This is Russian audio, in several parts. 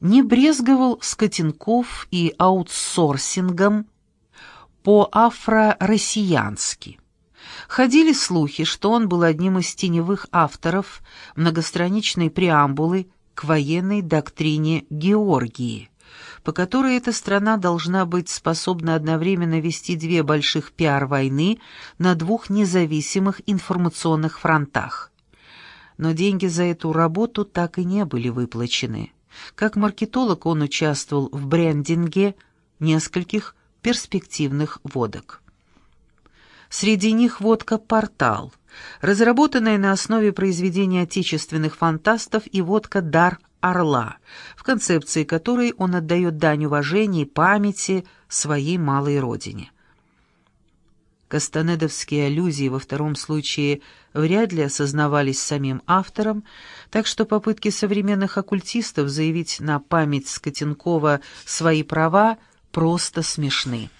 не брезговал скотинков и аутсорсингом по-афро-россиянски. Ходили слухи, что он был одним из теневых авторов многостраничной преамбулы к военной доктрине Георгии, по которой эта страна должна быть способна одновременно вести две больших пиар-войны на двух независимых информационных фронтах. Но деньги за эту работу так и не были выплачены. Как маркетолог он участвовал в брендинге нескольких перспективных водок. Среди них водка «Портал», разработанная на основе произведений отечественных фантастов и водка «Дар Орла», в концепции которой он отдает дань уважения и памяти своей малой родине. Кастанедовские аллюзии во втором случае вряд ли осознавались самим автором, так что попытки современных оккультистов заявить на память Скотенкова свои права просто смешны.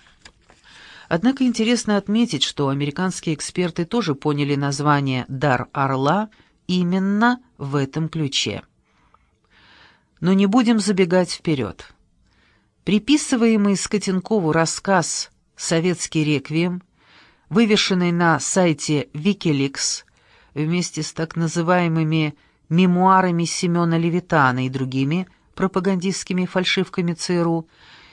Однако интересно отметить, что американские эксперты тоже поняли название «Дар Орла» именно в этом ключе. Но не будем забегать вперед. Приписываемый Скотенкову рассказ «Советский реквием» вывешенный на сайте Wikileaks вместе с так называемыми «мемуарами Семена Левитана» и другими пропагандистскими фальшивками ЦРУ,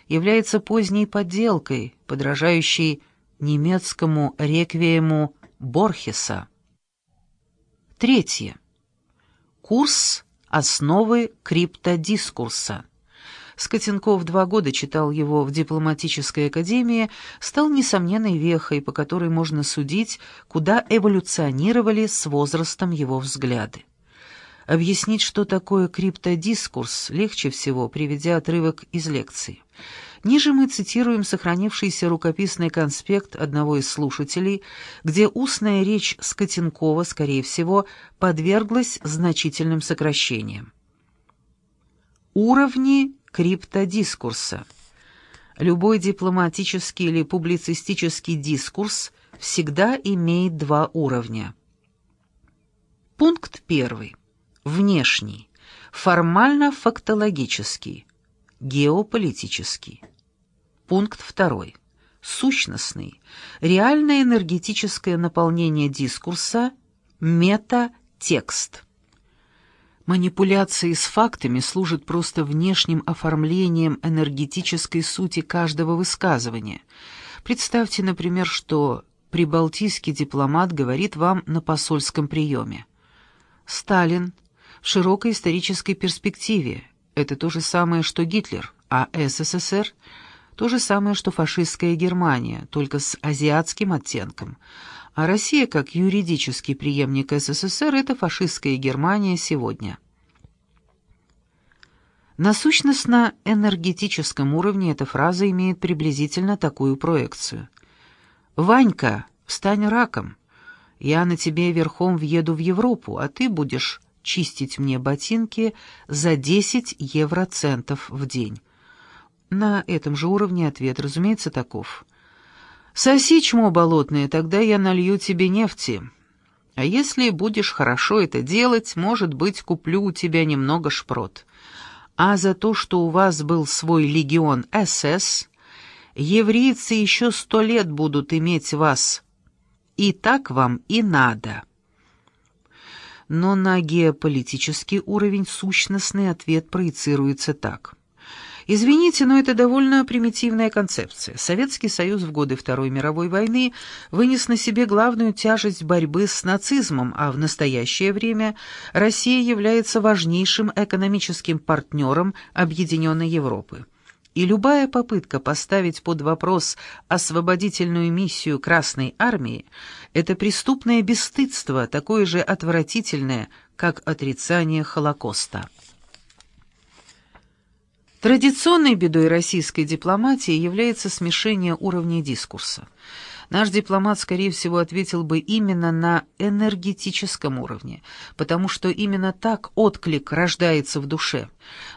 является поздней подделкой, подражающей немецкому реквиему Борхеса. Третье. Курс «Основы криптодискурса». Скотенков два года читал его в дипломатической академии, стал несомненной вехой, по которой можно судить, куда эволюционировали с возрастом его взгляды. Объяснить, что такое криптодискурс, легче всего, приведя отрывок из лекции. Ниже мы цитируем сохранившийся рукописный конспект одного из слушателей, где устная речь Скотенкова, скорее всего, подверглась значительным сокращениям. Уровни криптодискурса. Любой дипломатический или публицистический дискурс всегда имеет два уровня. Пункт первый. Внешний. Формально-фактологический. Геополитический. Пункт второй. Сущностный. Реальное энергетическое наполнение дискурса. Мета-текст. Манипуляции с фактами служат просто внешним оформлением энергетической сути каждого высказывания. Представьте, например, что прибалтийский дипломат говорит вам на посольском приеме. Сталин в широкой исторической перспективе – это то же самое, что Гитлер, а СССР – то же самое, что фашистская Германия, только с азиатским оттенком – а Россия, как юридический преемник СССР, это фашистская Германия сегодня. На сущностно-энергетическом уровне эта фраза имеет приблизительно такую проекцию. «Ванька, встань раком. Я на тебе верхом въеду в Европу, а ты будешь чистить мне ботинки за 10 евроцентов в день». На этом же уровне ответ, разумеется, таков. Соси чмо болотное, тогда я налью тебе нефти. А если будешь хорошо это делать, может быть, куплю у тебя немного шпрот. А за то, что у вас был свой легион СС, еврейцы еще сто лет будут иметь вас. И так вам и надо. Но на геополитический уровень сущностный ответ проецируется так – Извините, но это довольно примитивная концепция. Советский Союз в годы Второй мировой войны вынес на себе главную тяжесть борьбы с нацизмом, а в настоящее время Россия является важнейшим экономическим партнером Объединенной Европы. И любая попытка поставить под вопрос освободительную миссию Красной Армии – это преступное бесстыдство, такое же отвратительное, как отрицание Холокоста. Традиционной бедой российской дипломатии является смешение уровней дискурса. Наш дипломат, скорее всего, ответил бы именно на энергетическом уровне, потому что именно так отклик рождается в душе.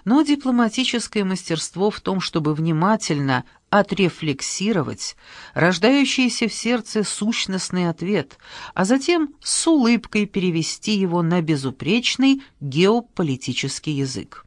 Но дипломатическое мастерство в том, чтобы внимательно отрефлексировать рождающийся в сердце сущностный ответ, а затем с улыбкой перевести его на безупречный геополитический язык.